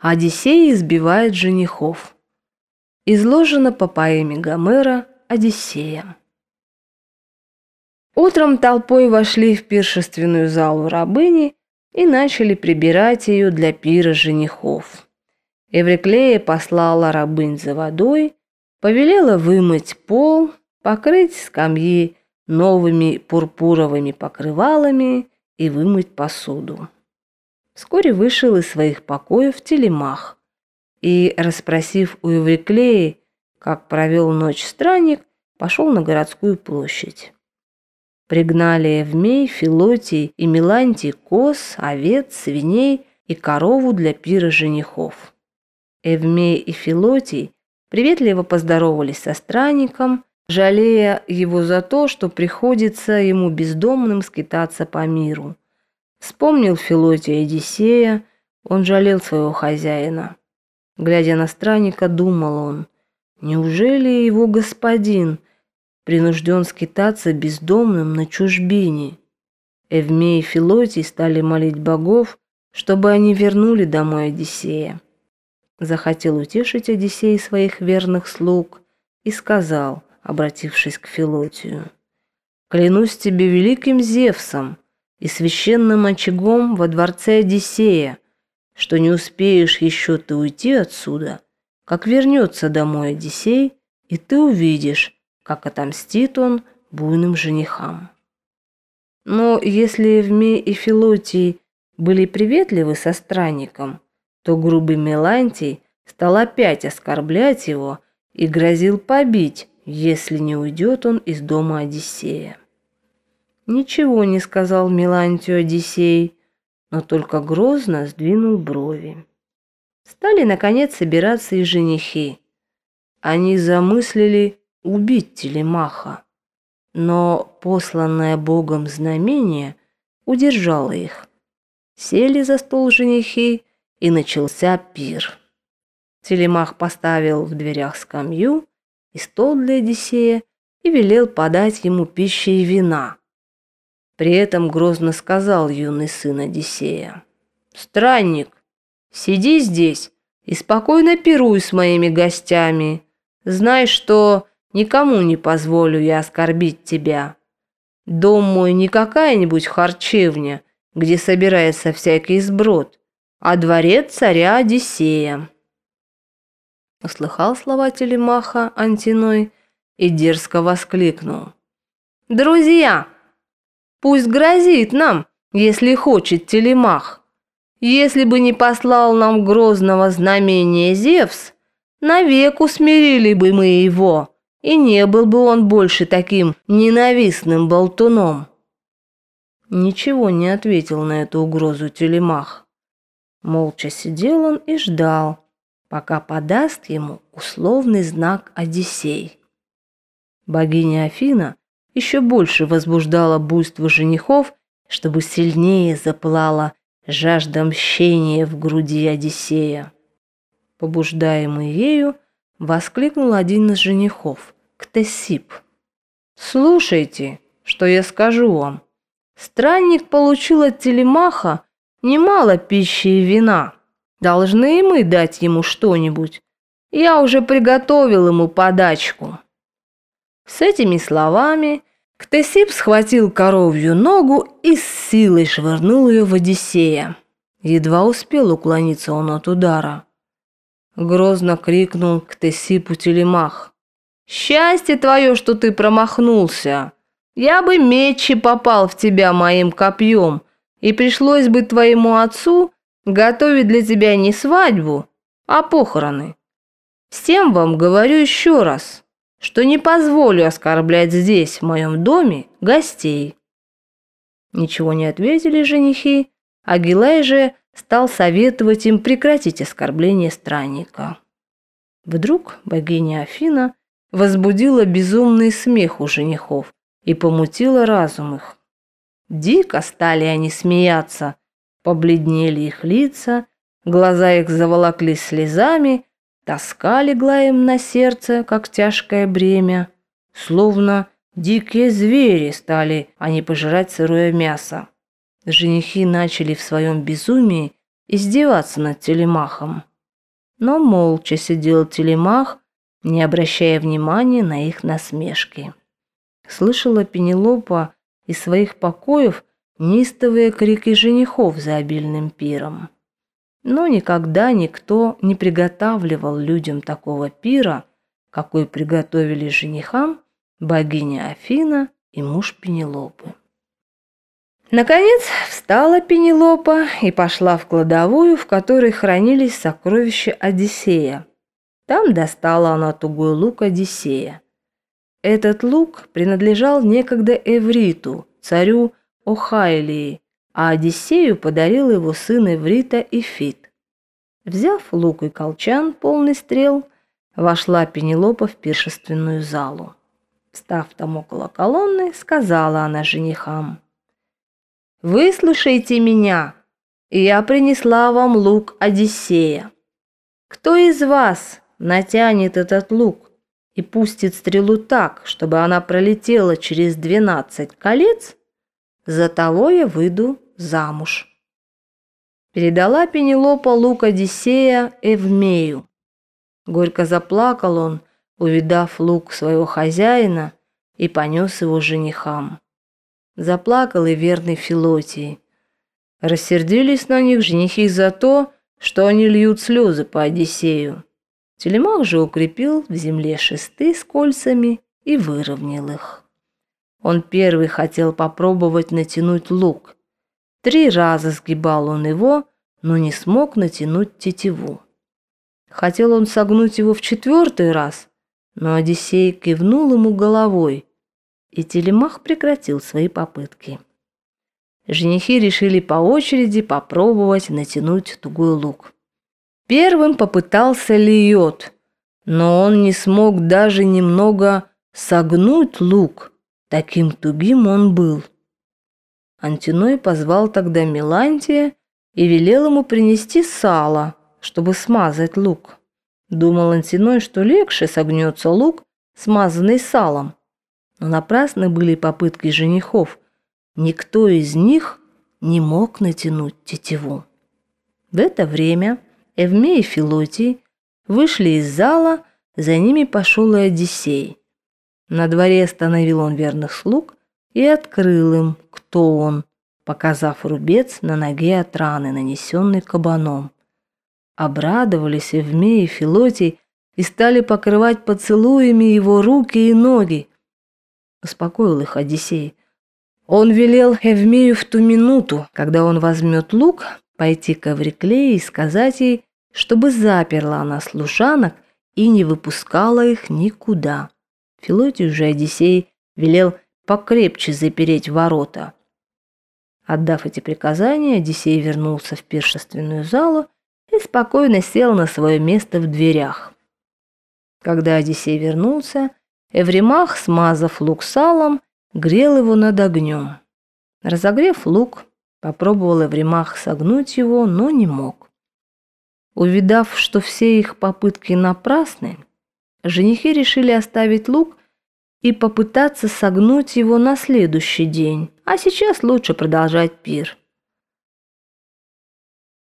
Одиссей избивает женихов. Изложено по поэме Гомера «Одиссея». Утром толпой вошли в пиршественную залу рабыни и начали прибирать ее для пира женихов. Эвриклея послала рабынь за водой, повелела вымыть пол, покрыть скамьи новыми пурпуровыми покрывалами и вымыть посуду. Вскоре вышел из своих покоев телемах и, расспросив у Евриклеи, как провел ночь странник, пошел на городскую площадь. Пригнали Евмей, Филотий и Милантий коз, овец, свиней и корову для пира женихов. Эвмей и Филотий приветливо поздоровались со странником, жалея его за то, что приходится ему бездомным скитаться по миру. Вспомнил Филотия Одиссея, он жалел своего хозяина. Глядя на странника, думал он, неужели его господин принужден скитаться бездомным на чужбине? Эвмей и Филотий стали молить богов, чтобы они вернули домой Одиссея. Захотел утешить Одиссей своих верных слуг и сказал, обратившись к Филотию, «Клянусь тебе великим Зевсом и священным очагом во дворце Одиссея, что не успеешь еще ты уйти отсюда, как вернется домой Одиссей, и ты увидишь, как отомстит он буйным женихам». Но если Евмей и Филотий были приветливы со странником, то грубый Мелантий стал опять оскорблять его и грозил побить, если не уйдет он из дома Одиссея. Ничего не сказал Мелантию Одиссей, но только грозно сдвинул брови. Стали, наконец, собираться и женихи. Они замыслили убить Телемаха, но посланное Богом знамение удержало их. Сели за стол женихи и начался пир. Телемах поставил в дверях скамью и стол для Одиссея и велел подать ему пищи и вина. При этом грозно сказал юный сын Одиссея. «Странник, сиди здесь и спокойно пируй с моими гостями. Знай, что никому не позволю я оскорбить тебя. Дом мой не какая-нибудь харчевня, где собирается всякий сброд, а дворец царя Одиссея. Услыхал слова Телемаха Антиной и дерзко воскликнул. «Друзья, пусть грозит нам, если хочет Телемах. Если бы не послал нам грозного знамения Зевс, навек усмирили бы мы его, и не был бы он больше таким ненавистным болтуном». Ничего не ответил на эту угрозу Телемах. Молча сидел он и ждал, пока подаст ему условный знак Одиссей. Богиня Афина еще больше возбуждала буйство женихов, чтобы сильнее запылала жажда мщения в груди Одиссея. Побуждаемый ею, воскликнул один из женихов, Ктесип. «Слушайте, что я скажу вам. Странник получил от Телемаха Немало пищи и вина. Должны мы дать ему что-нибудь. Я уже приготовил ему подачку». С этими словами Ктесип схватил коровью ногу и с силой швырнул ее в Одиссея. Едва успел уклониться он от удара. Грозно крикнул Ктесипу Телемах. «Счастье твое, что ты промахнулся! Я бы мечи попал в тебя моим копьем, и пришлось бы твоему отцу готовить для тебя не свадьбу, а похороны. Всем вам говорю еще раз, что не позволю оскорблять здесь, в моем доме, гостей». Ничего не ответили женихи, а Гилай же стал советовать им прекратить оскорбление странника. Вдруг богиня Афина возбудила безумный смех у женихов и помутила разум их. Дико стали они смеяться. Побледнели их лица, глаза их заволоклись слезами, тоска легла им на сердце, как тяжкое бремя. Словно дикие звери стали они пожирать сырое мясо. Женихи начали в своем безумии издеваться над телемахом. но молча сидел телемах, не обращая внимания на их насмешки. Слышала Пенелопа из своих покоев неистовые крики женихов за обильным пиром. Но никогда никто не приготавливал людям такого пира, какой приготовили женихам богиня Афина и муж Пенелопы. Наконец встала Пенелопа и пошла в кладовую, в которой хранились сокровища Одиссея. Там достала она тугой лук Одиссея. Этот лук принадлежал некогда Эвриту, царю Охайлии, а Одиссею подарил его сын Эврита Ифит. Взяв лук и колчан, полный стрел, вошла Пенелопа в пиршественную залу. Став там около колонны, сказала она женихам – Выслушайте меня, и я принесла вам лук Одиссея. Кто из вас натянет этот лук и пустит стрелу так, чтобы она пролетела через двенадцать колец, за того я выйду замуж. Передала Пенелопа лук Одиссея Эвмею. Горько заплакал он, увидав лук своего хозяина, и понес его женихам. Заплакал и верный Филотий. Рассердились на них женихи за то, что они льют слезы по Одиссею. Телемах же укрепил в земле шесты с кольцами и выровнял их. Он первый хотел попробовать натянуть лук. Три раза сгибал он его, но не смог натянуть тетиву. Хотел он согнуть его в четвертый раз, но Одиссей кивнул ему головой, и Телемах прекратил свои попытки. Женихи решили по очереди попробовать натянуть тугой лук. Первым попытался Лиот, но он не смог даже немного согнуть лук, таким тугим он был. Антиной позвал тогда Милантия и велел ему принести сало, чтобы смазать лук. Думал Антиной, что легче согнется лук, смазанный салом, но напрасны были попытки женихов. Никто из них не мог натянуть тетиву. В это время Эвмей и Филотий вышли из зала, за ними пошел и Одиссей. На дворе остановил он верных слуг и открыл им, кто он, показав рубец на ноге от раны, нанесенной кабаном. Обрадовались Эвмей и Филотий и стали покрывать поцелуями его руки и ноги, успокоил их Одиссей. Он велел Эвмею в ту минуту, когда он возьмет лук, пойти к Эвриклее и сказать ей, чтобы заперла она служанок и не выпускала их никуда. Филотию же Одиссей велел покрепче запереть ворота. Отдав эти приказания, Одиссей вернулся в пиршественную залу и спокойно сел на свое место в дверях. Когда Одиссей вернулся, Эвримах, смазав лук салом, грел его над огнем. Разогрев лук, попробовал Эвримах согнуть его, но не мог. Увидав, что все их попытки напрасны, женихи решили оставить лук и попытаться согнуть его на следующий день, а сейчас лучше продолжать пир.